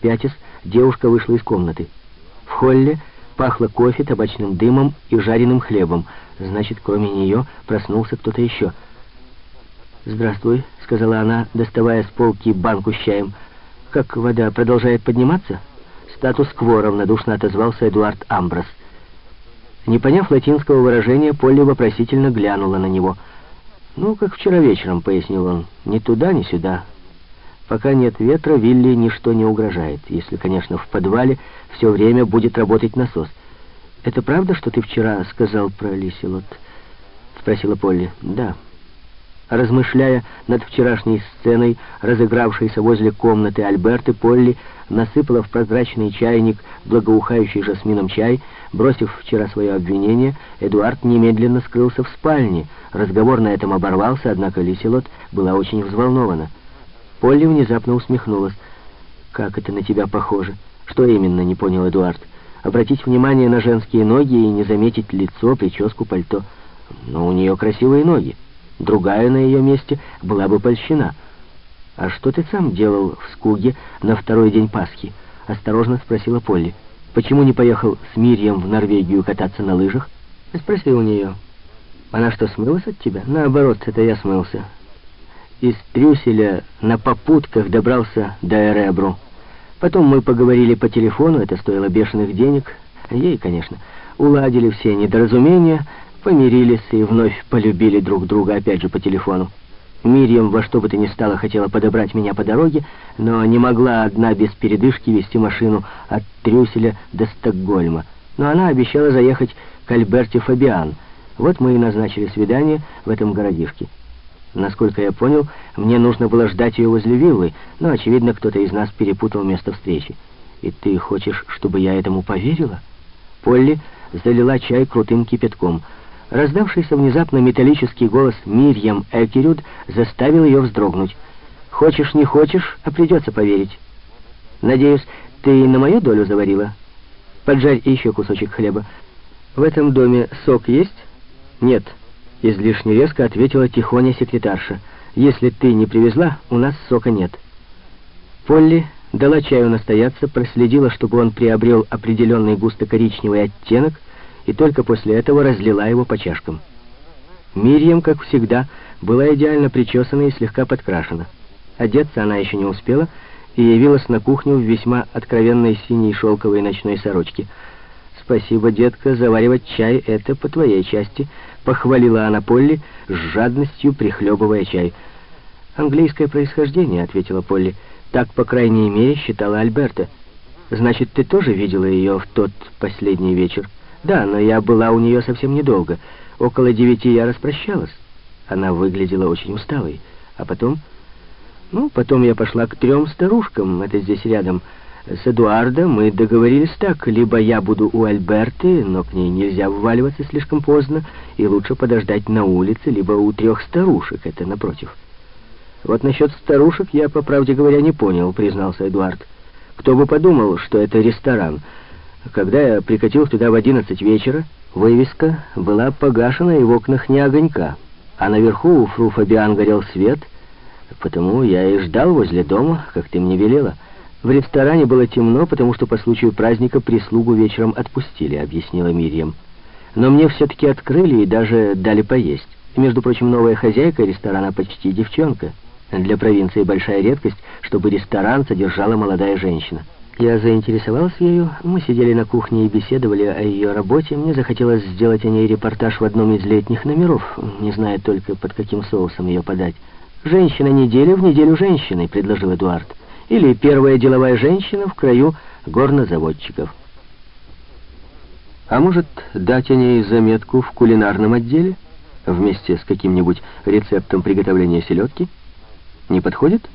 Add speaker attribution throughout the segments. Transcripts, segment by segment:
Speaker 1: Пятис девушка вышла из комнаты. В холле пахло кофе, табачным дымом и жареным хлебом. Значит, кроме нее проснулся кто-то еще. «Здравствуй», — сказала она, доставая с полки банку с чаем. «Как вода продолжает подниматься?» «Статус-кво», — равнодушно отозвался Эдуард Амброс. Не поняв латинского выражения, Полли вопросительно глянула на него. «Ну, как вчера вечером», — пояснил он, — «ни туда, ни сюда». Пока нет ветра, Вилли ничто не угрожает, если, конечно, в подвале все время будет работать насос. «Это правда, что ты вчера сказал про Лиселот?» — спросила Полли. «Да». Размышляя над вчерашней сценой, разыгравшейся возле комнаты Альберты, Полли насыпала в прозрачный чайник благоухающий жасмином чай. Бросив вчера свое обвинение, Эдуард немедленно скрылся в спальне. Разговор на этом оборвался, однако Лиселот была очень взволнована. Полли внезапно усмехнулась. «Как это на тебя похоже?» «Что именно?» — не понял Эдуард. «Обратить внимание на женские ноги и не заметить лицо, прическу, пальто. Но у нее красивые ноги». Другая на ее месте была бы польщена. «А что ты сам делал в Скуге на второй день Пасхи?» — осторожно спросила Полли. «Почему не поехал с Мирьем в Норвегию кататься на лыжах?» Спроси у нее. «Она что, смылась от тебя?» «Наоборот, это я смылся. Из Трюселя на попутках добрался до Эребру. Потом мы поговорили по телефону, это стоило бешеных денег. Ей, конечно. Уладили все недоразумения, Помирились и вновь полюбили друг друга опять же по телефону. Мирьям во что бы то ни стало хотела подобрать меня по дороге, но не могла одна без передышки вести машину от Трюселя до Стокгольма. Но она обещала заехать к Альберте Фабиан. Вот мы и назначили свидание в этом городишке. Насколько я понял, мне нужно было ждать ее возле виллы, но, очевидно, кто-то из нас перепутал место встречи. И ты хочешь, чтобы я этому поверила? Полли залила чай крутым кипятком — Раздавшийся внезапно металлический голос Мирьям Экерюд заставил ее вздрогнуть. «Хочешь, не хочешь, а придется поверить. Надеюсь, ты на мою долю заварила? Поджарь еще кусочек хлеба. В этом доме сок есть?» «Нет», — излишне резко ответила тихоня секретарша. «Если ты не привезла, у нас сока нет». Полли дала чаю настояться, проследила, чтобы он приобрел определенный густо-коричневый оттенок, и только после этого разлила его по чашкам. Мирьям, как всегда, была идеально причесана и слегка подкрашена. Одеться она еще не успела и явилась на кухню в весьма откровенной синей шелковой ночной сорочке. «Спасибо, детка, заваривать чай — это по твоей части», — похвалила она Полли, с жадностью прихлебывая чай. «Английское происхождение», — ответила Полли. «Так, по крайней мере, считала Альберта. Значит, ты тоже видела ее в тот последний вечер?» Да, но я была у нее совсем недолго. Около девяти я распрощалась. Она выглядела очень усталой. А потом... Ну, потом я пошла к трем старушкам, это здесь рядом. С Эдуардом мы договорились так, либо я буду у Альберты, но к ней нельзя вваливаться слишком поздно, и лучше подождать на улице, либо у трех старушек, это напротив. Вот насчет старушек я, по правде говоря, не понял, признался Эдуард. Кто бы подумал, что это ресторан — когда я прикатил туда в одиннадцать вечера, вывеска была погашена и в окнах не огонька, а наверху у фру Фабиан горел свет, потому я и ждал возле дома, как ты мне велела. В ресторане было темно, потому что по случаю праздника прислугу вечером отпустили, объяснила Мирьям. Но мне все-таки открыли и даже дали поесть. Между прочим, новая хозяйка ресторана почти девчонка. Для провинции большая редкость, чтобы ресторан содержала молодая женщина. Я заинтересовался ею, мы сидели на кухне и беседовали о ее работе. Мне захотелось сделать о ней репортаж в одном из летних номеров, не знаю только, под каким соусом ее подать. «Женщина недели в неделю женщины», — предложил Эдуард. «Или первая деловая женщина в краю горнозаводчиков». «А может, дать о ней заметку в кулинарном отделе, вместе с каким-нибудь рецептом приготовления селедки? Не подходит?»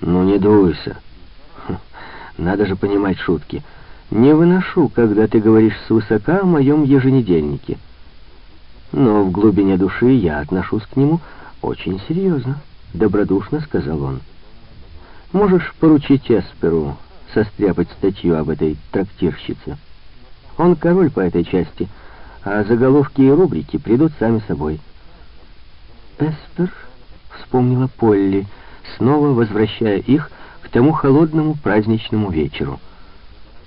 Speaker 1: «Ну, не дуйся». Надо же понимать шутки. Не выношу, когда ты говоришь свысока о моем еженедельнике. Но в глубине души я отношусь к нему очень серьезно, добродушно сказал он. Можешь поручить Эсперу состряпать статью об этой трактирщице. Он король по этой части, а заголовки и рубрики придут сами собой. Эспер вспомнила Полли, снова возвращая их к тому холодному праздничному вечеру —